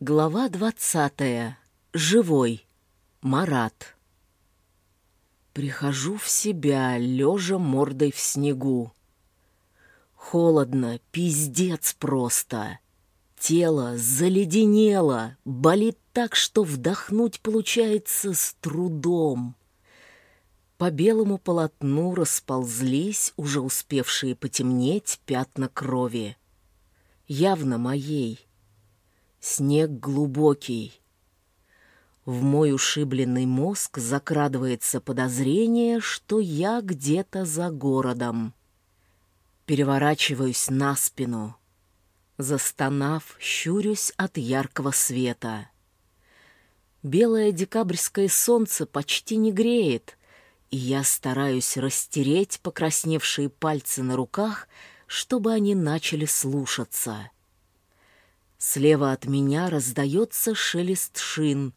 Глава двадцатая. Живой. Марат. Прихожу в себя, лежа мордой в снегу. Холодно, пиздец просто. Тело заледенело, болит так, что вдохнуть получается с трудом. По белому полотну расползлись уже успевшие потемнеть пятна крови. Явно моей. Снег глубокий. В мой ушибленный мозг закрадывается подозрение, что я где-то за городом. Переворачиваюсь на спину. Застонав, щурюсь от яркого света. Белое декабрьское солнце почти не греет, и я стараюсь растереть покрасневшие пальцы на руках, чтобы они начали слушаться. Слева от меня раздается шелест шин,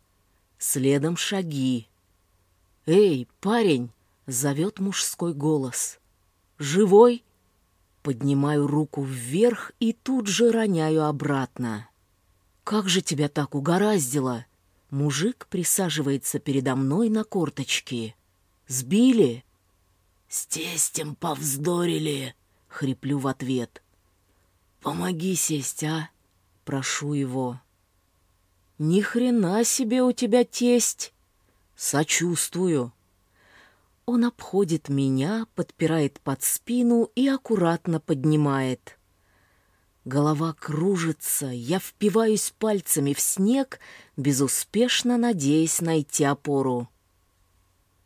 следом шаги. «Эй, парень!» — зовет мужской голос. «Живой?» Поднимаю руку вверх и тут же роняю обратно. «Как же тебя так угораздило?» Мужик присаживается передо мной на корточки. «Сбили?» «С тестем повздорили», — хриплю в ответ. «Помоги сесть, а?» Прошу его. Ни хрена себе у тебя тесть. Сочувствую. Он обходит меня, подпирает под спину и аккуратно поднимает. Голова кружится, я впиваюсь пальцами в снег, безуспешно надеясь найти опору.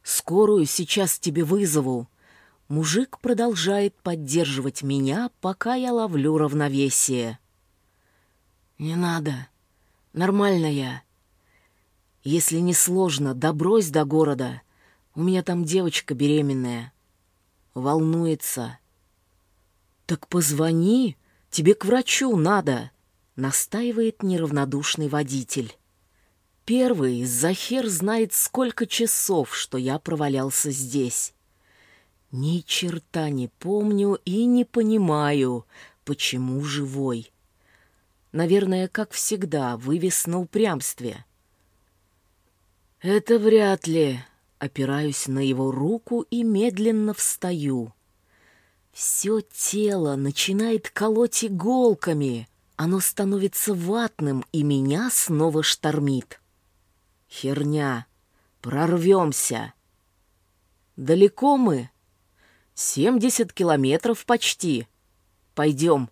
«Скорую сейчас тебе вызову». Мужик продолжает поддерживать меня, пока я ловлю равновесие. «Не надо. Нормально я. Если не сложно, добрось до города. У меня там девочка беременная. Волнуется». «Так позвони, тебе к врачу надо», — настаивает неравнодушный водитель. Первый за хер знает, сколько часов, что я провалялся здесь. Ни черта не помню и не понимаю, почему живой. Наверное, как всегда, вывес на упрямстве. «Это вряд ли», — опираюсь на его руку и медленно встаю. Все тело начинает колоть иголками. Оно становится ватным, и меня снова штормит. Херня. Прорвемся. Далеко мы? Семьдесят километров почти. Пойдем.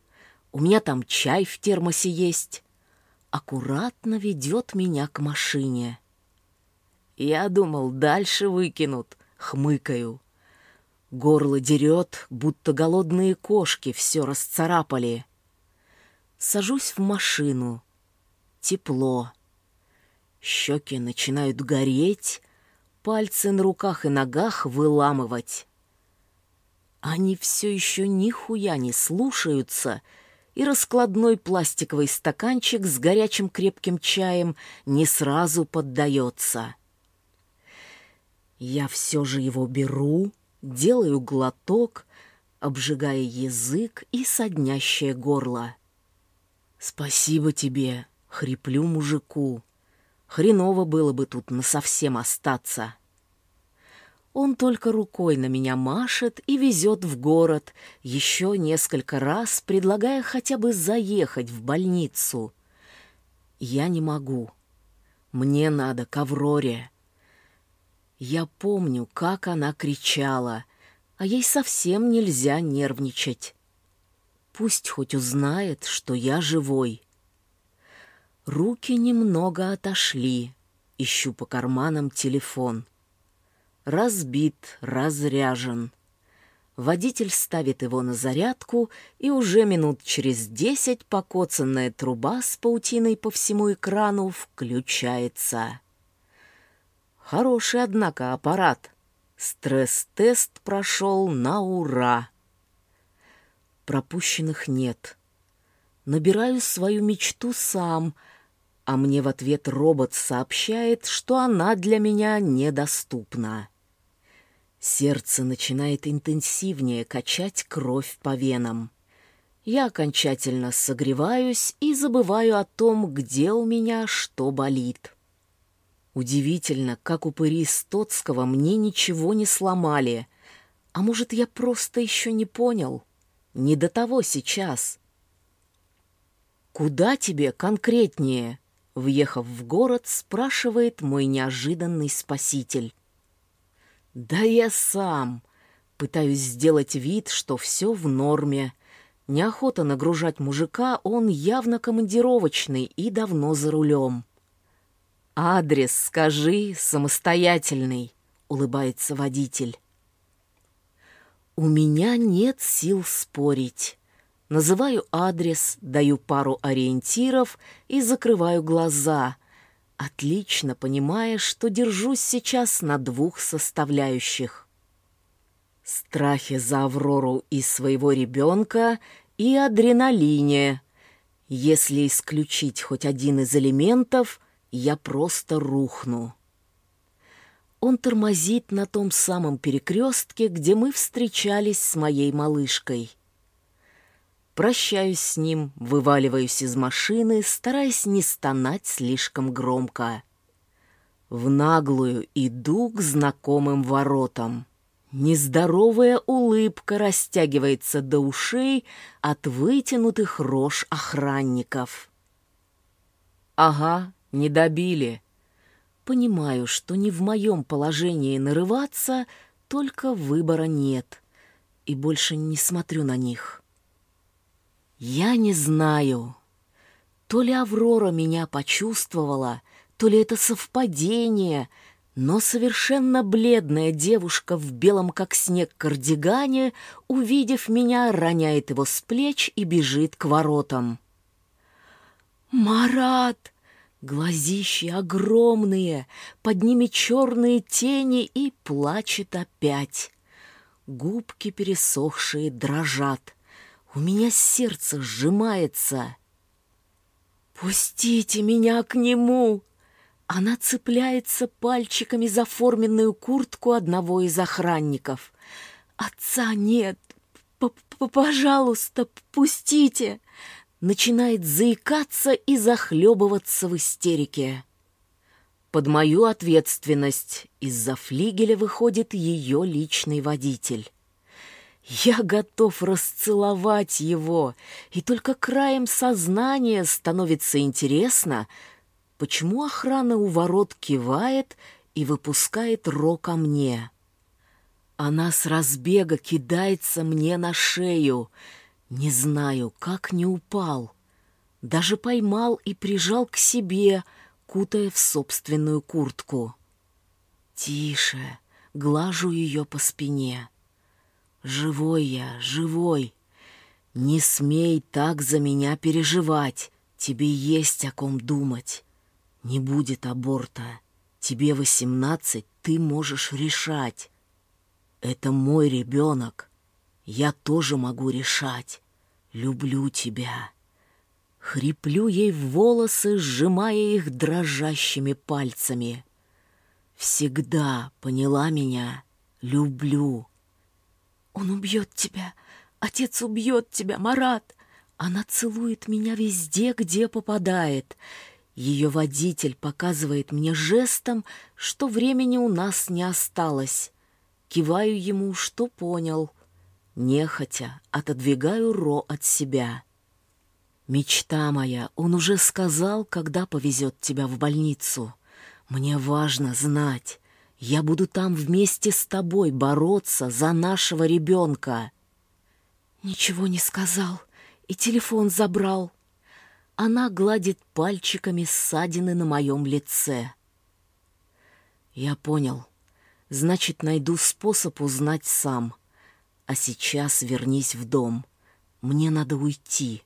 У меня там чай в термосе есть. Аккуратно ведет меня к машине. Я думал, дальше выкинут, хмыкаю. Горло дерет, будто голодные кошки все расцарапали. Сажусь в машину. Тепло. Щеки начинают гореть, пальцы на руках и ногах выламывать. Они все еще нихуя не слушаются — и раскладной пластиковый стаканчик с горячим крепким чаем не сразу поддается. Я все же его беру, делаю глоток, обжигая язык и соднящее горло. «Спасибо тебе», — хриплю мужику. Хреново было бы тут насовсем остаться. Он только рукой на меня машет и везет в город, еще несколько раз предлагая хотя бы заехать в больницу. Я не могу. Мне надо к Авроре. Я помню, как она кричала, а ей совсем нельзя нервничать. Пусть хоть узнает, что я живой. Руки немного отошли. Ищу по карманам телефон — разбит, разряжен. Водитель ставит его на зарядку, и уже минут через десять покоцанная труба с паутиной по всему экрану включается. Хороший, однако, аппарат. Стресс-тест прошел на ура. Пропущенных нет. Набираю свою мечту сам — а мне в ответ робот сообщает, что она для меня недоступна. Сердце начинает интенсивнее качать кровь по венам. Я окончательно согреваюсь и забываю о том, где у меня что болит. Удивительно, как упыри Стоцкого мне ничего не сломали. А может, я просто еще не понял? Не до того сейчас. «Куда тебе конкретнее?» Въехав в город, спрашивает мой неожиданный спаситель. «Да я сам!» Пытаюсь сделать вид, что все в норме. Неохота нагружать мужика, он явно командировочный и давно за рулем. «Адрес скажи, самостоятельный», — улыбается водитель. «У меня нет сил спорить». Называю адрес, даю пару ориентиров и закрываю глаза, отлично понимая, что держусь сейчас на двух составляющих. Страхе за Аврору и своего ребенка и адреналине. Если исключить хоть один из элементов, я просто рухну. Он тормозит на том самом перекрестке, где мы встречались с моей малышкой. Прощаюсь с ним, вываливаюсь из машины, стараясь не стонать слишком громко. В наглую иду к знакомым воротам. Нездоровая улыбка растягивается до ушей от вытянутых рож охранников. «Ага, не добили. Понимаю, что не в моем положении нарываться, только выбора нет. И больше не смотрю на них. Я не знаю. То ли Аврора меня почувствовала, то ли это совпадение, но совершенно бледная девушка в белом как снег кардигане, увидев меня, роняет его с плеч и бежит к воротам. «Марат!» Глазищи огромные, под ними черные тени и плачет опять. Губки пересохшие дрожат. У меня сердце сжимается. «Пустите меня к нему!» Она цепляется пальчиками за форменную куртку одного из охранников. «Отца нет! П -п Пожалуйста, пустите!» начинает заикаться и захлебываться в истерике. Под мою ответственность из-за флигеля выходит ее личный водитель. Я готов расцеловать его, и только краем сознания становится интересно, почему охрана у ворот кивает и выпускает Ро ко мне. Она с разбега кидается мне на шею — не знаю, как не упал. Даже поймал и прижал к себе, кутая в собственную куртку. Тише, глажу ее по спине. Живой я, живой. Не смей так за меня переживать. Тебе есть о ком думать. Не будет аборта. Тебе восемнадцать, ты можешь решать. Это мой ребенок. Я тоже могу решать люблю тебя». Хриплю ей в волосы, сжимая их дрожащими пальцами. «Всегда, поняла меня, люблю». «Он убьет тебя, отец убьет тебя, Марат!» Она целует меня везде, где попадает. Ее водитель показывает мне жестом, что времени у нас не осталось. Киваю ему, что понял — Нехотя отодвигаю Ро от себя. «Мечта моя, он уже сказал, когда повезет тебя в больницу. Мне важно знать. Я буду там вместе с тобой бороться за нашего ребенка». «Ничего не сказал и телефон забрал». Она гладит пальчиками ссадины на моем лице. «Я понял. Значит, найду способ узнать сам». А сейчас вернись в дом. Мне надо уйти.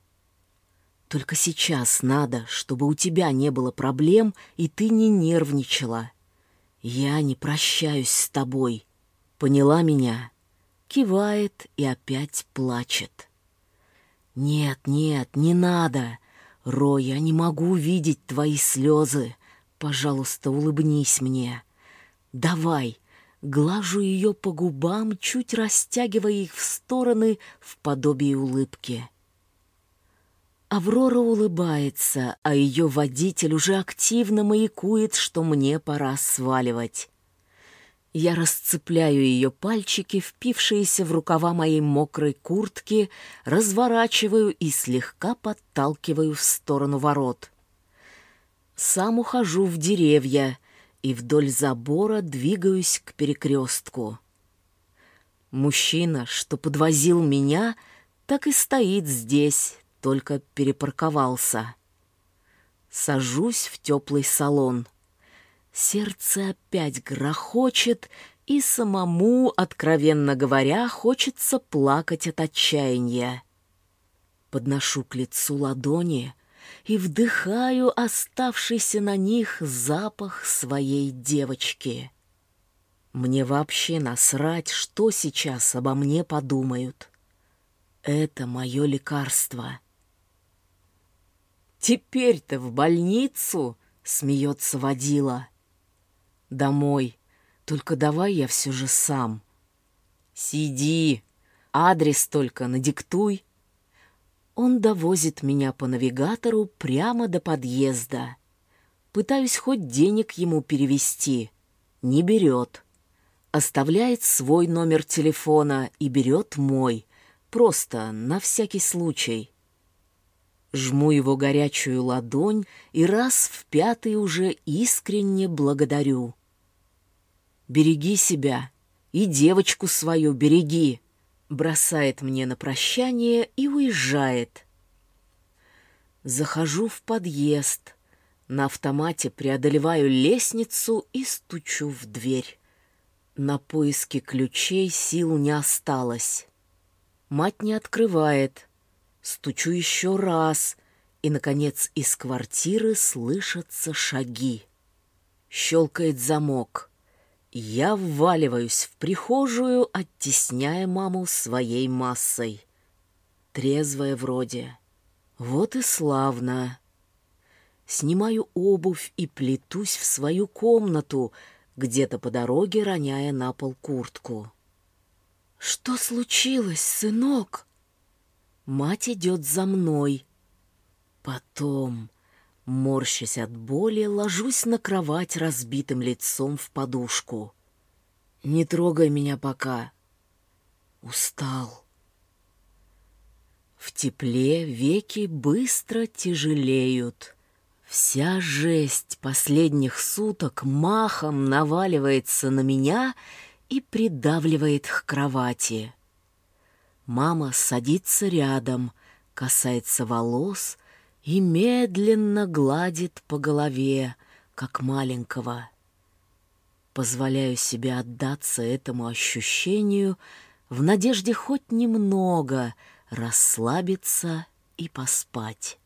Только сейчас надо, чтобы у тебя не было проблем, и ты не нервничала. Я не прощаюсь с тобой. Поняла меня?» Кивает и опять плачет. «Нет, нет, не надо. Ро, я не могу видеть твои слезы. Пожалуйста, улыбнись мне. Давай, Глажу ее по губам, чуть растягивая их в стороны в подобии улыбки. Аврора улыбается, а ее водитель уже активно маякует, что мне пора сваливать. Я расцепляю ее пальчики, впившиеся в рукава моей мокрой куртки, разворачиваю и слегка подталкиваю в сторону ворот. Сам ухожу в деревья и вдоль забора двигаюсь к перекрестку. Мужчина, что подвозил меня, так и стоит здесь, только перепарковался. Сажусь в теплый салон. Сердце опять грохочет, и самому, откровенно говоря, хочется плакать от отчаяния. Подношу к лицу ладони и вдыхаю оставшийся на них запах своей девочки. Мне вообще насрать, что сейчас обо мне подумают. Это мое лекарство. «Теперь-то в больницу?» — смеется водила. «Домой. Только давай я все же сам». «Сиди. Адрес только надиктуй». Он довозит меня по навигатору прямо до подъезда. Пытаюсь хоть денег ему перевести. Не берет. Оставляет свой номер телефона и берет мой. Просто на всякий случай. Жму его горячую ладонь и раз в пятый уже искренне благодарю. «Береги себя и девочку свою береги», бросает мне на прощание и уезжает. Захожу в подъезд, на автомате преодолеваю лестницу и стучу в дверь. На поиски ключей сил не осталось. Мать не открывает, Стучу еще раз, и, наконец, из квартиры слышатся шаги. Щелкает замок. Я вваливаюсь в прихожую, оттесняя маму своей массой. Трезвая вроде. Вот и славно. Снимаю обувь и плетусь в свою комнату, где-то по дороге роняя на пол куртку. «Что случилось, сынок?» Мать идет за мной. Потом, морщась от боли, ложусь на кровать разбитым лицом в подушку. Не трогай меня пока. Устал. В тепле веки быстро тяжелеют. Вся жесть последних суток махом наваливается на меня и придавливает к кровати. Мама садится рядом, касается волос и медленно гладит по голове, как маленького. Позволяю себе отдаться этому ощущению в надежде хоть немного расслабиться и поспать.